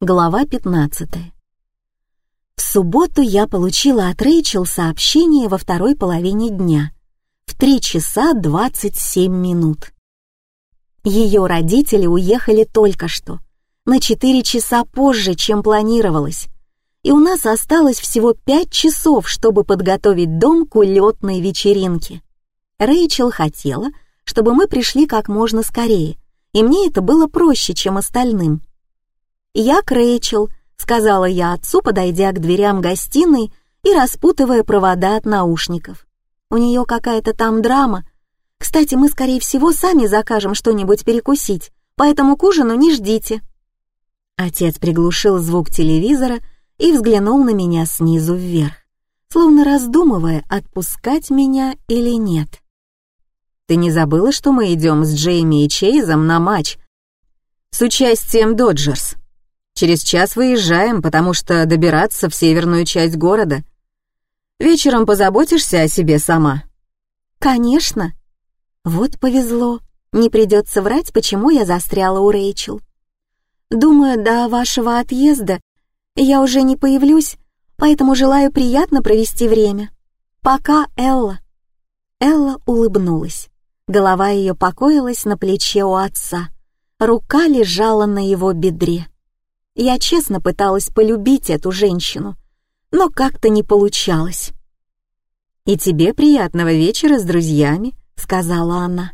Глава 15. В субботу я получила от Рэйчел сообщение во второй половине дня в 3 часа 27 минут. Ее родители уехали только что, на 4 часа позже, чем планировалось, и у нас осталось всего 5 часов, чтобы подготовить дом к улетной вечеринке. Рэйчел хотела, чтобы мы пришли как можно скорее, и мне это было проще, чем остальным. «Я к Рэйчел», — сказала я отцу, подойдя к дверям гостиной и распутывая провода от наушников. «У нее какая-то там драма. Кстати, мы, скорее всего, сами закажем что-нибудь перекусить, поэтому к ужину не ждите». Отец приглушил звук телевизора и взглянул на меня снизу вверх, словно раздумывая, отпускать меня или нет. «Ты не забыла, что мы идем с Джейми и Чейзом на матч с участием Доджерс?» Через час выезжаем, потому что добираться в северную часть города. Вечером позаботишься о себе сама?» «Конечно». Вот повезло. Не придется врать, почему я застряла у Рэйчел. Думаю, до вашего отъезда я уже не появлюсь, поэтому желаю приятно провести время. Пока, Элла». Элла улыбнулась. Голова ее покоилась на плече у отца. Рука лежала на его бедре. Я честно пыталась полюбить эту женщину, но как-то не получалось. «И тебе приятного вечера с друзьями», — сказала она.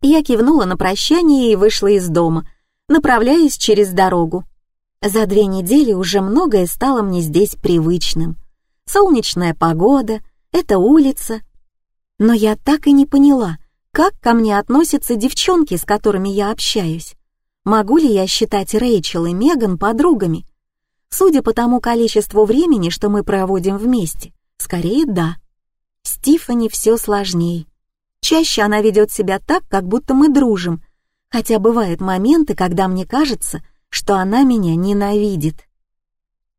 Я кивнула на прощание и вышла из дома, направляясь через дорогу. За две недели уже многое стало мне здесь привычным. Солнечная погода, эта улица. Но я так и не поняла, как ко мне относятся девчонки, с которыми я общаюсь. Могу ли я считать Рэйчел и Меган подругами? Судя по тому количеству времени, что мы проводим вместе, скорее да. С Тиффани все сложнее. Чаще она ведет себя так, как будто мы дружим, хотя бывают моменты, когда мне кажется, что она меня ненавидит.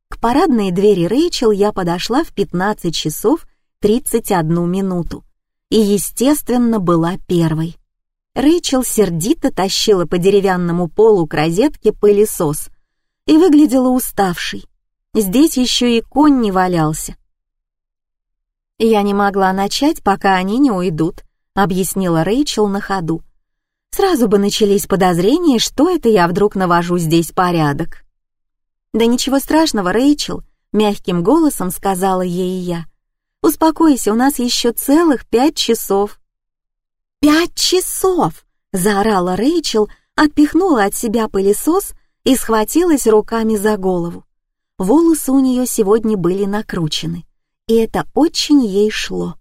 К парадной двери Рэйчел я подошла в 15 часов 31 минуту и, естественно, была первой. Рэйчел сердито тащила по деревянному полу к розетке пылесос и выглядела уставшей. Здесь еще и конь не валялся. «Я не могла начать, пока они не уйдут», — объяснила Рэйчел на ходу. «Сразу бы начались подозрения, что это я вдруг навожу здесь порядок». «Да ничего страшного, Рэйчел», — мягким голосом сказала ей я. «Успокойся, у нас еще целых пять часов». «Пять часов!» — заорала Рэйчел, отпихнула от себя пылесос и схватилась руками за голову. Волосы у нее сегодня были накручены, и это очень ей шло.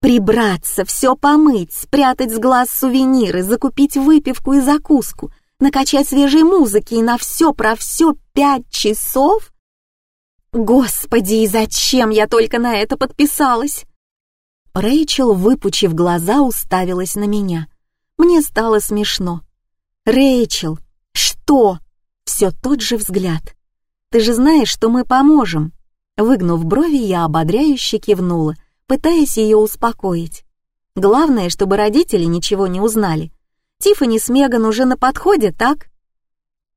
Прибраться, все помыть, спрятать с глаз сувениры, закупить выпивку и закуску, накачать свежей музыки и на все про все пять часов? Господи, и зачем я только на это подписалась? Рэйчел, выпучив глаза, уставилась на меня. Мне стало смешно. «Рэйчел, что?» Все тот же взгляд. «Ты же знаешь, что мы поможем». Выгнув брови, я ободряюще кивнула, пытаясь ее успокоить. Главное, чтобы родители ничего не узнали. Тиффани с Меган уже на подходе, так?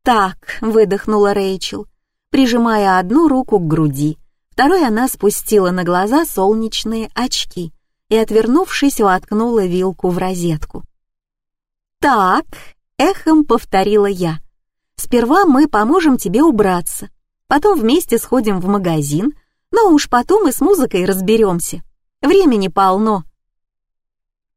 «Так», — выдохнула Рэйчел, прижимая одну руку к груди, второй она спустила на глаза солнечные очки и, отвернувшись, воткнула вилку в розетку. «Так», — эхом повторила я, — «сперва мы поможем тебе убраться, потом вместе сходим в магазин, но уж потом и с музыкой разберемся. Времени полно».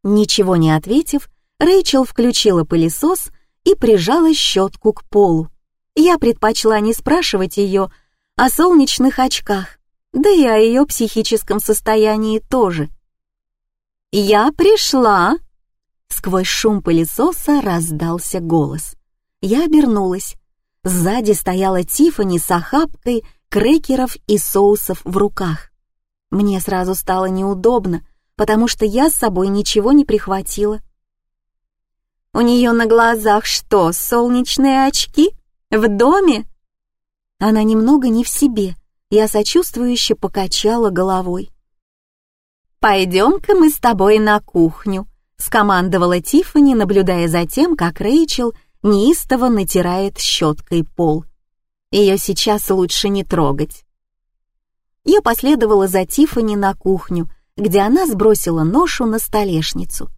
Ничего не ответив, Рэйчел включила пылесос и прижала щетку к полу. Я предпочла не спрашивать ее о солнечных очках, да и о ее психическом состоянии тоже. «Я пришла!» Сквозь шум пылесоса раздался голос. Я обернулась. Сзади стояла Тиффани с охапкой крекеров и соусов в руках. Мне сразу стало неудобно, потому что я с собой ничего не прихватила. «У нее на глазах что, солнечные очки? В доме?» Она немного не в себе. Я сочувствующе покачала головой. «Пойдем-ка мы с тобой на кухню», — скомандовала Тиффани, наблюдая за тем, как Рэйчел неистово натирает щеткой пол. Ее сейчас лучше не трогать. Я последовала за Тифани на кухню, где она сбросила ношу на столешницу.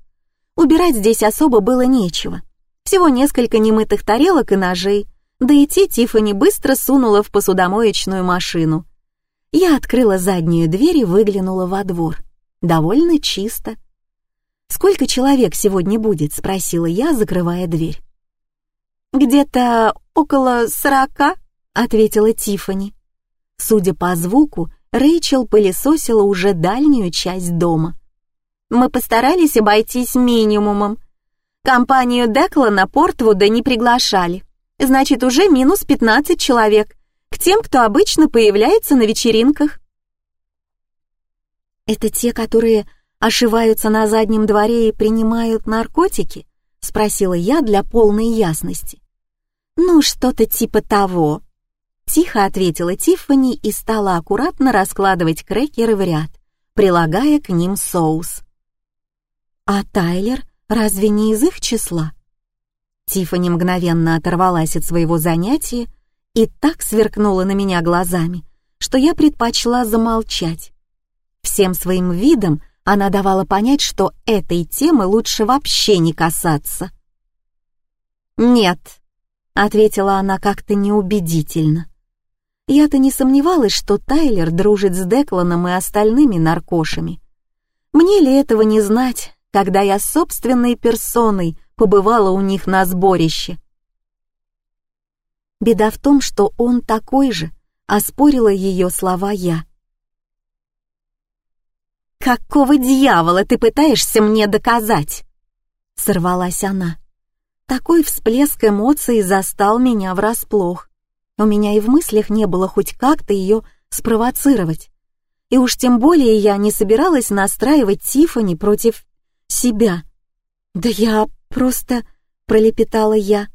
Убирать здесь особо было нечего. Всего несколько немытых тарелок и ножей, да и те Тифани быстро сунула в посудомоечную машину. Я открыла заднюю дверь и выглянула во двор. Довольно чисто. «Сколько человек сегодня будет?» — спросила я, закрывая дверь. «Где-то около сорока», — ответила Тифани. Судя по звуку, Рэйчел пылесосила уже дальнюю часть дома. «Мы постарались обойтись минимумом. Компанию Деклана Портвуда не приглашали. Значит, уже минус 15 человек к тем, кто обычно появляется на вечеринках». «Это те, которые ошиваются на заднем дворе и принимают наркотики?» — спросила я для полной ясности. «Ну, что-то типа того», Тихо ответила Тиффани и стала аккуратно раскладывать крекеры в ряд, прилагая к ним соус. «А Тайлер разве не из их числа?» Тиффани мгновенно оторвалась от своего занятия и так сверкнула на меня глазами, что я предпочла замолчать. Всем своим видом она давала понять, что этой темы лучше вообще не касаться. «Нет», — ответила она как-то неубедительно. Я-то не сомневалась, что Тайлер дружит с Декланом и остальными наркошами. Мне ли этого не знать, когда я собственной персоной побывала у них на сборище? Беда в том, что он такой же, оспорила ее слова я. «Какого дьявола ты пытаешься мне доказать?» Сорвалась она. Такой всплеск эмоций застал меня врасплох. У меня и в мыслях не было хоть как-то ее спровоцировать. И уж тем более я не собиралась настраивать Тифани против себя. «Да я просто...» — пролепетала я.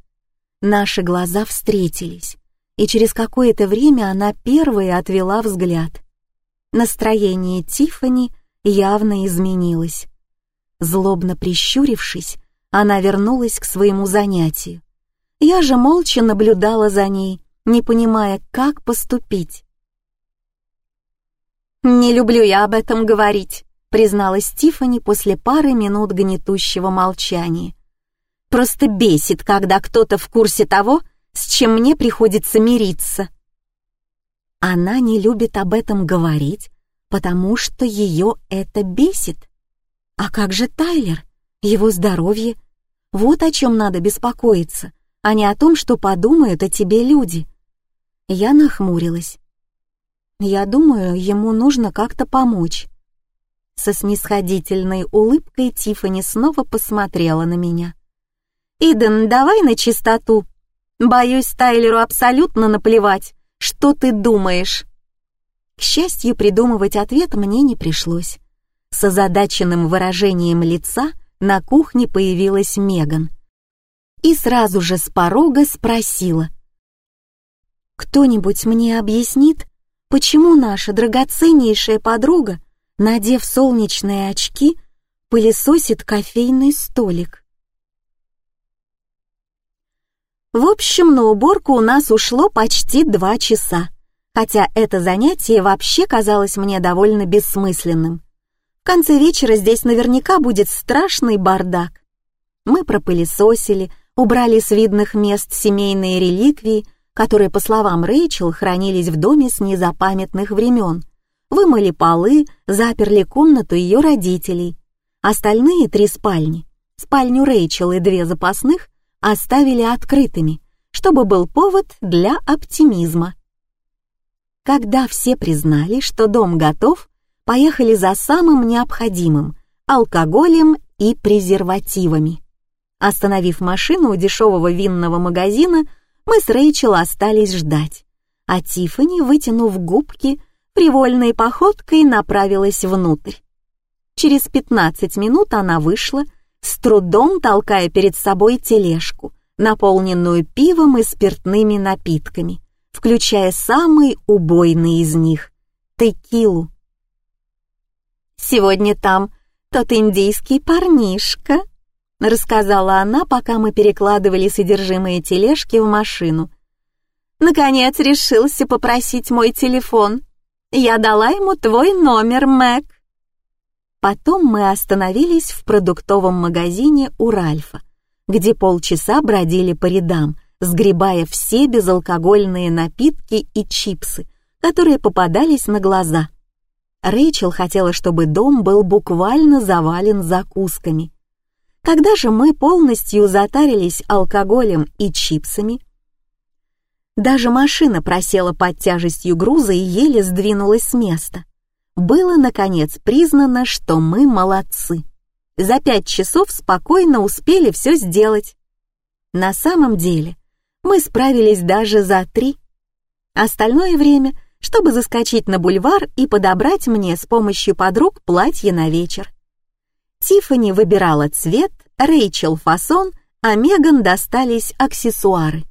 Наши глаза встретились, и через какое-то время она первая отвела взгляд. Настроение Тифани явно изменилось. Злобно прищурившись, она вернулась к своему занятию. Я же молча наблюдала за ней, не понимая, как поступить. «Не люблю я об этом говорить», — призналась Тифани после пары минут гнетущего молчания. «Просто бесит, когда кто-то в курсе того, с чем мне приходится мириться». Она не любит об этом говорить, потому что ее это бесит. А как же Тайлер? Его здоровье? Вот о чем надо беспокоиться, а не о том, что подумают о тебе люди. Я нахмурилась. Я думаю, ему нужно как-то помочь. Со снисходительной улыбкой Тифани снова посмотрела на меня. «Иден, давай на чистоту. Боюсь, Тайлеру абсолютно наплевать, что ты думаешь». К счастью, придумывать ответ мне не пришлось. С озадаченным выражением лица на кухне появилась Меган. И сразу же с порога спросила, кто-нибудь мне объяснит, почему наша драгоценнейшая подруга, надев солнечные очки, пылесосит кофейный столик? В общем, на уборку у нас ушло почти два часа, хотя это занятие вообще казалось мне довольно бессмысленным. В конце вечера здесь наверняка будет страшный бардак. Мы пропылесосили, убрали с видных мест семейные реликвии — которые, по словам Рэйчел, хранились в доме с незапамятных времен. Вымыли полы, заперли комнату ее родителей. Остальные три спальни, спальню Рэйчел и две запасных, оставили открытыми, чтобы был повод для оптимизма. Когда все признали, что дом готов, поехали за самым необходимым — алкоголем и презервативами. Остановив машину у дешевого винного магазина, мы с Рэйчел остались ждать, а Тиффани, вытянув губки, привольной походкой направилась внутрь. Через 15 минут она вышла, с трудом толкая перед собой тележку, наполненную пивом и спиртными напитками, включая самый убойный из них — текилу. «Сегодня там тот индийский парнишка», — рассказала она, пока мы перекладывали содержимое тележки в машину. «Наконец решился попросить мой телефон. Я дала ему твой номер, Мэг». Потом мы остановились в продуктовом магазине у Ральфа, где полчаса бродили по рядам, сгребая все безалкогольные напитки и чипсы, которые попадались на глаза. Рэйчел хотела, чтобы дом был буквально завален закусками. Когда же мы полностью затарились алкоголем и чипсами, даже машина просела под тяжестью груза и еле сдвинулась с места. Было, наконец, признано, что мы молодцы. За пять часов спокойно успели все сделать. На самом деле, мы справились даже за три. Остальное время, чтобы заскочить на бульвар и подобрать мне с помощью подруг платье на вечер. Тиффани выбирала цвет, Рэйчел фасон, а Меган достались аксессуары.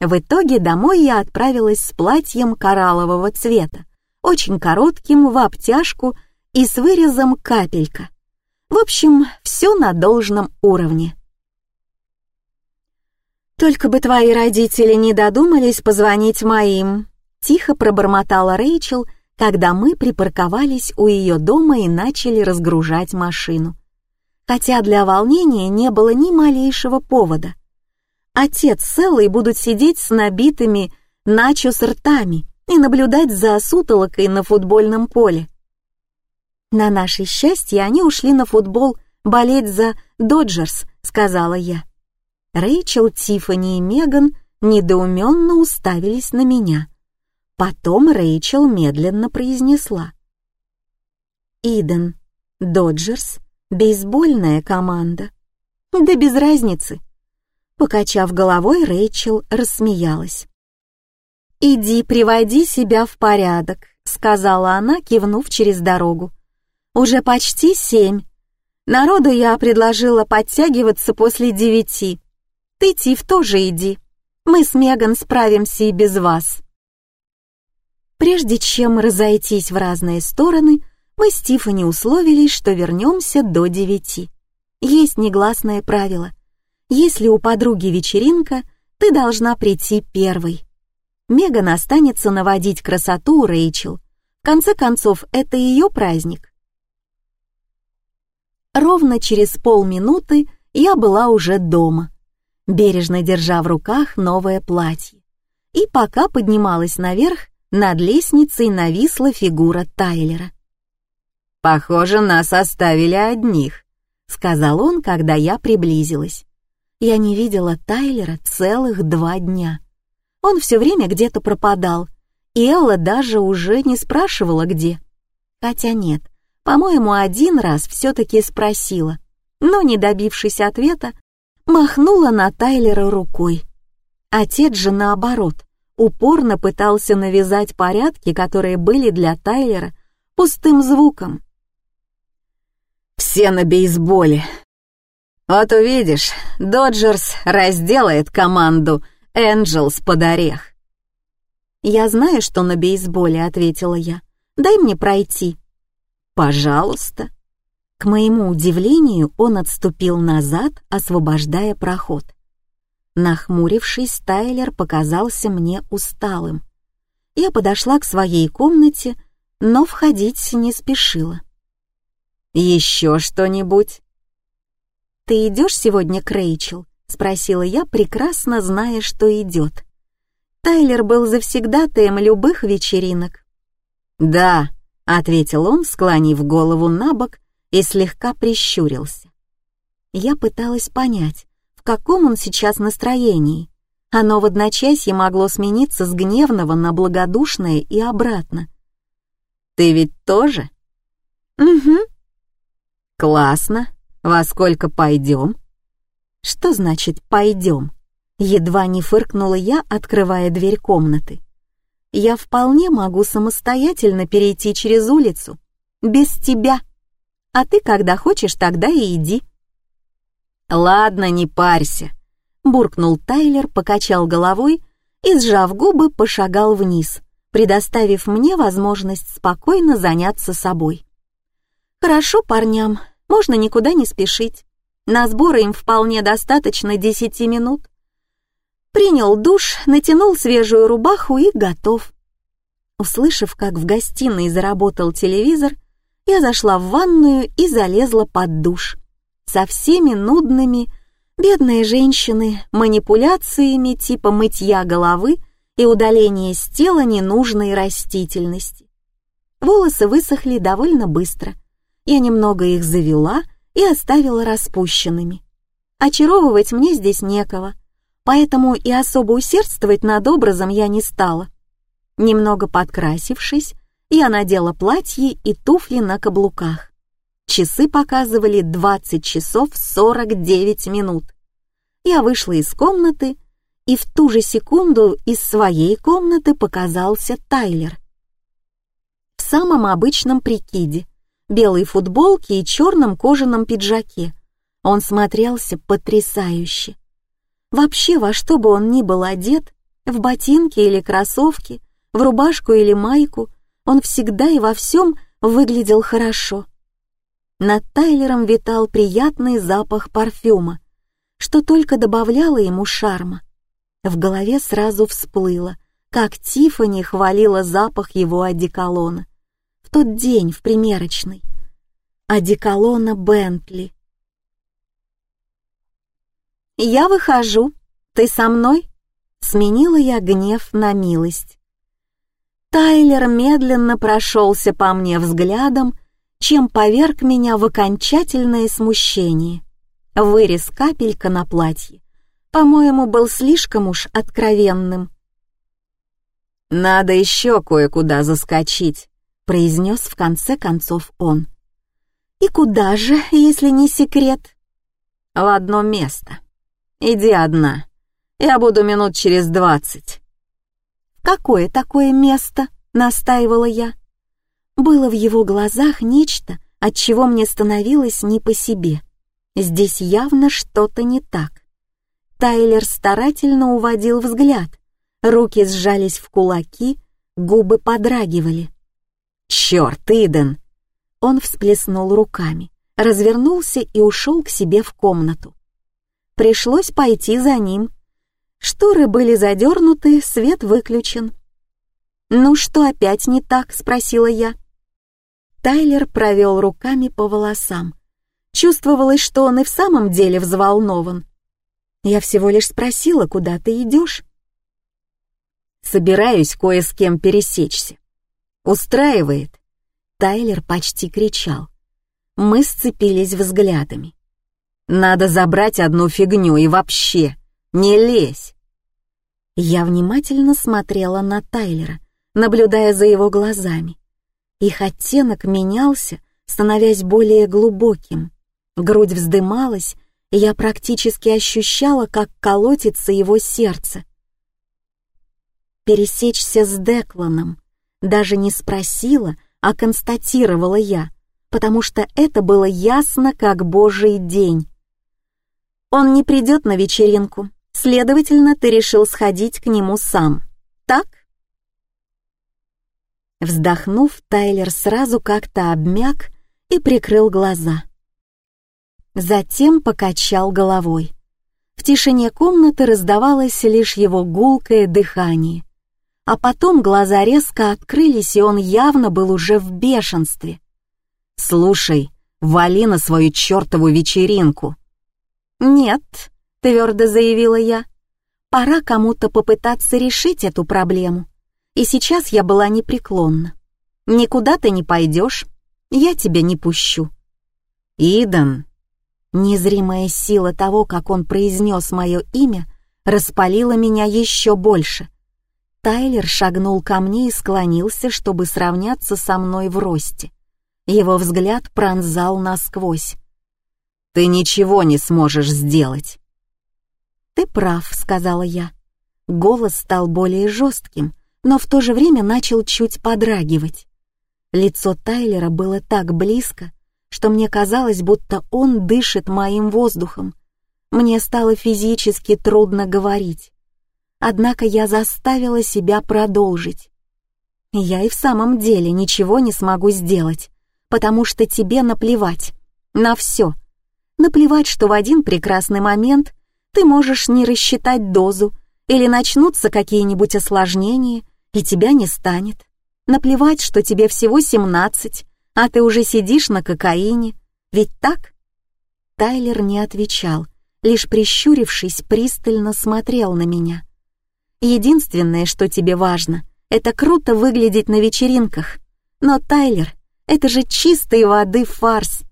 В итоге домой я отправилась с платьем кораллового цвета, очень коротким, в обтяжку и с вырезом капелька. В общем, все на должном уровне. «Только бы твои родители не додумались позвонить моим», — тихо пробормотала Рэйчел, когда мы припарковались у ее дома и начали разгружать машину. Хотя для волнения не было ни малейшего повода. Отец с Эллой будут сидеть с набитыми начо с ртами и наблюдать за сутолокой на футбольном поле. На наше счастье они ушли на футбол болеть за «Доджерс», — сказала я. Рэйчел, Тиффани и Меган недоуменно уставились на меня. Потом Рэйчел медленно произнесла. «Иден, Доджерс, бейсбольная команда». «Да без разницы». Покачав головой, Рэйчел рассмеялась. «Иди, приводи себя в порядок», — сказала она, кивнув через дорогу. «Уже почти семь. Народу я предложила подтягиваться после девяти. Ты, тоже иди. Мы с Меган справимся и без вас. Прежде чем разойтись в разные стороны, мы с Тиффани условились, что вернемся до девяти. Есть негласное правило. Если у подруги вечеринка, ты должна прийти первой. Меган останется наводить красоту у Рэйчел. В конце концов, это ее праздник. Ровно через полминуты я была уже дома бережно держа в руках новое платье. И пока поднималась наверх, над лестницей нависла фигура Тайлера. «Похоже, нас оставили одних», — сказал он, когда я приблизилась. Я не видела Тайлера целых два дня. Он все время где-то пропадал, и Элла даже уже не спрашивала, где. Хотя нет, по-моему, один раз все-таки спросила, но, не добившись ответа, махнула на Тайлера рукой. Отец же, наоборот, упорно пытался навязать порядки, которые были для Тайлера пустым звуком. «Все на бейсболе. Вот увидишь, Доджерс разделает команду Энджелс под орех». «Я знаю, что на бейсболе», — ответила я. «Дай мне пройти». «Пожалуйста». К моему удивлению, он отступил назад, освобождая проход. Нахмурившись, Тайлер показался мне усталым. Я подошла к своей комнате, но входить не спешила. «Еще что-нибудь?» «Ты идешь сегодня к Рэйчел?» — спросила я, прекрасно зная, что идет. Тайлер был завсегдатаем любых вечеринок. «Да», — ответил он, склонив голову на бок и слегка прищурился. Я пыталась понять, в каком он сейчас настроении. Оно в одночасье могло смениться с гневного на благодушное и обратно. «Ты ведь тоже?» «Угу». «Классно. Во сколько пойдем?» «Что значит «пойдем»?» Едва не фыркнула я, открывая дверь комнаты. «Я вполне могу самостоятельно перейти через улицу. Без тебя» а ты когда хочешь, тогда и иди». «Ладно, не парься», — буркнул Тайлер, покачал головой и, сжав губы, пошагал вниз, предоставив мне возможность спокойно заняться собой. «Хорошо парням, можно никуда не спешить. На сборы им вполне достаточно десяти минут. Принял душ, натянул свежую рубаху и готов. Услышав, как в гостиной заработал телевизор, я зашла в ванную и залезла под душ. Со всеми нудными, бедные женщины, манипуляциями типа мытья головы и удаления с тела ненужной растительности. Волосы высохли довольно быстро. Я немного их завела и оставила распущенными. Очаровывать мне здесь некого, поэтому и особо усердствовать над образом я не стала. Немного подкрасившись, я надела платье и туфли на каблуках. Часы показывали 20 часов 49 минут. Я вышла из комнаты, и в ту же секунду из своей комнаты показался Тайлер. В самом обычном прикиде, белой футболке и черном кожаном пиджаке. Он смотрелся потрясающе. Вообще, во что бы он ни был одет, в ботинки или кроссовки, в рубашку или майку, он всегда и во всем выглядел хорошо. Над Тайлером витал приятный запах парфюма, что только добавляло ему шарма. В голове сразу всплыло, как Тиффани хвалила запах его одеколона. В тот день в примерочной. Одеколона Бентли. «Я выхожу. Ты со мной?» Сменила я гнев на милость. Тайлер медленно прошелся по мне взглядом, чем поверг меня в окончательное смущение. Вырез капелька на платье, по-моему, был слишком уж откровенным. «Надо еще кое-куда заскочить», — произнес в конце концов он. «И куда же, если не секрет?» «В одно место. Иди одна. Я буду минут через двадцать». «Какое такое место?» — настаивала я. Было в его глазах нечто, от чего мне становилось не по себе. Здесь явно что-то не так. Тайлер старательно уводил взгляд. Руки сжались в кулаки, губы подрагивали. «Черт, Иден!» Он всплеснул руками, развернулся и ушел к себе в комнату. Пришлось пойти за ним, Шторы были задернуты, свет выключен. «Ну что опять не так?» — спросила я. Тайлер провел руками по волосам. Чувствовалось, что он и в самом деле взволнован. Я всего лишь спросила, куда ты идешь. «Собираюсь кое с кем пересечься. Устраивает?» Тайлер почти кричал. Мы сцепились взглядами. «Надо забрать одну фигню и вообще, не лезь!» Я внимательно смотрела на Тайлера, наблюдая за его глазами. Их оттенок менялся, становясь более глубоким. Грудь вздымалась, и я практически ощущала, как колотится его сердце. Пересечься с Декланом. Даже не спросила, а констатировала я, потому что это было ясно, как божий день. Он не придет на вечеринку, Следовательно, ты решил сходить к нему сам, так? Вздохнув, Тайлер сразу как-то обмяк и прикрыл глаза. Затем покачал головой. В тишине комнаты раздавалось лишь его гулкое дыхание. А потом глаза резко открылись, и он явно был уже в бешенстве. «Слушай, вали на свою чертову вечеринку!» «Нет», твердо заявила я. Пора кому-то попытаться решить эту проблему. И сейчас я была непреклонна. Никуда ты не пойдешь, я тебя не пущу. Идан. Незримая сила того, как он произнес мое имя, распалила меня еще больше. Тайлер шагнул ко мне и склонился, чтобы сравняться со мной в росте. Его взгляд пронзал насквозь. «Ты ничего не сможешь сделать. «Ты прав», — сказала я. Голос стал более жестким, но в то же время начал чуть подрагивать. Лицо Тайлера было так близко, что мне казалось, будто он дышит моим воздухом. Мне стало физически трудно говорить. Однако я заставила себя продолжить. Я и в самом деле ничего не смогу сделать, потому что тебе наплевать. На все. Наплевать, что в один прекрасный момент ты можешь не рассчитать дозу, или начнутся какие-нибудь осложнения, и тебя не станет. Наплевать, что тебе всего 17, а ты уже сидишь на кокаине. Ведь так? Тайлер не отвечал, лишь прищурившись, пристально смотрел на меня. Единственное, что тебе важно, это круто выглядеть на вечеринках. Но, Тайлер, это же чистой воды фарс.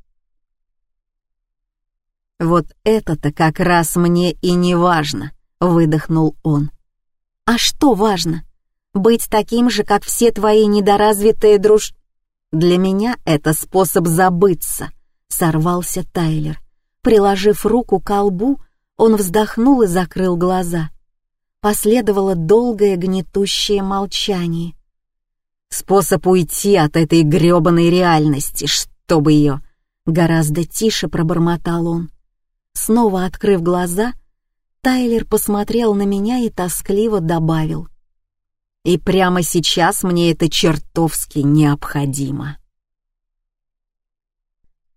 «Вот это-то как раз мне и не важно», — выдохнул он. «А что важно? Быть таким же, как все твои недоразвитые друж...» «Для меня это способ забыться», — сорвался Тайлер. Приложив руку к колбу, он вздохнул и закрыл глаза. Последовало долгое гнетущее молчание. «Способ уйти от этой грёбаной реальности, чтобы ее...» Гораздо тише пробормотал он. Снова открыв глаза, Тайлер посмотрел на меня и тоскливо добавил. «И прямо сейчас мне это чертовски необходимо».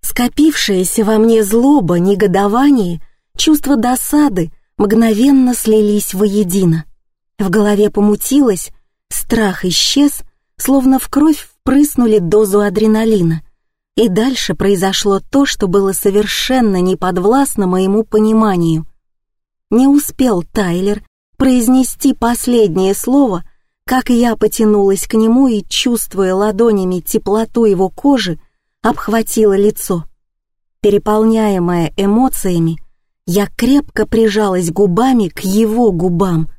Скопившаяся во мне злоба, негодование, чувство досады мгновенно слились воедино. В голове помутилось, страх исчез, словно в кровь впрыснули дозу адреналина. И дальше произошло то, что было совершенно неподвластно моему пониманию. Не успел Тайлер произнести последнее слово, как я потянулась к нему и, чувствуя ладонями теплоту его кожи, обхватила лицо. Переполняемая эмоциями, я крепко прижалась губами к его губам.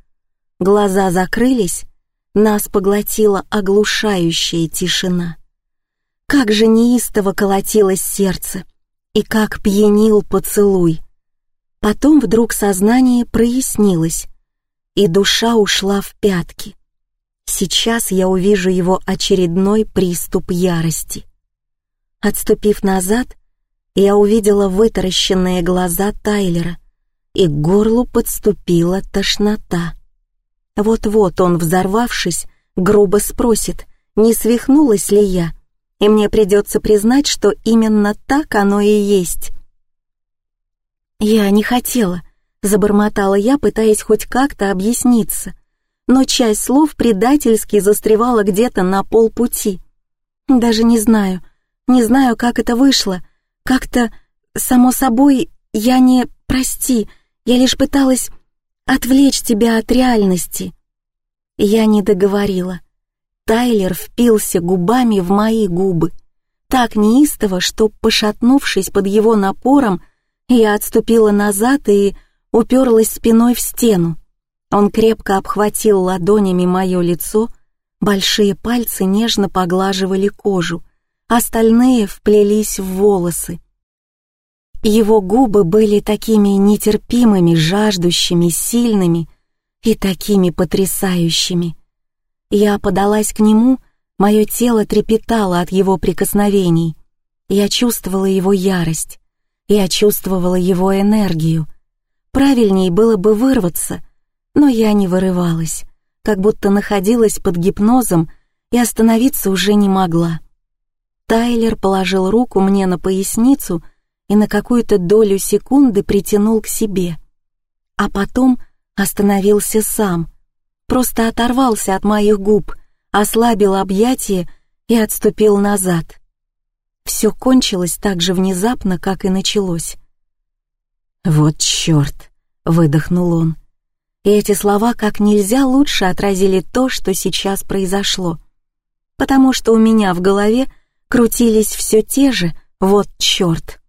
Глаза закрылись, нас поглотила оглушающая тишина. Как же неистово колотилось сердце, и как пьянил поцелуй. Потом вдруг сознание прояснилось, и душа ушла в пятки. Сейчас я увижу его очередной приступ ярости. Отступив назад, я увидела вытаращенные глаза Тайлера, и к горлу подступила тошнота. Вот-вот он, взорвавшись, грубо спросит, не свихнулась ли я, и мне придется признать, что именно так оно и есть. «Я не хотела», — забормотала я, пытаясь хоть как-то объясниться, но часть слов предательски застревала где-то на полпути. Даже не знаю, не знаю, как это вышло. Как-то, само собой, я не... Прости, я лишь пыталась отвлечь тебя от реальности. Я не договорила. Тайлер впился губами в мои губы. Так неистово, что, пошатнувшись под его напором, я отступила назад и уперлась спиной в стену. Он крепко обхватил ладонями мое лицо, большие пальцы нежно поглаживали кожу, остальные вплелись в волосы. Его губы были такими нетерпимыми, жаждущими, сильными и такими потрясающими. Я подалась к нему, мое тело трепетало от его прикосновений. Я чувствовала его ярость, я чувствовала его энергию. Правильней было бы вырваться, но я не вырывалась, как будто находилась под гипнозом и остановиться уже не могла. Тайлер положил руку мне на поясницу и на какую-то долю секунды притянул к себе. А потом остановился сам, просто оторвался от моих губ, ослабил объятие и отступил назад. Все кончилось так же внезапно, как и началось. «Вот черт!» — выдохнул он. И эти слова как нельзя лучше отразили то, что сейчас произошло. Потому что у меня в голове крутились все те же «вот черт».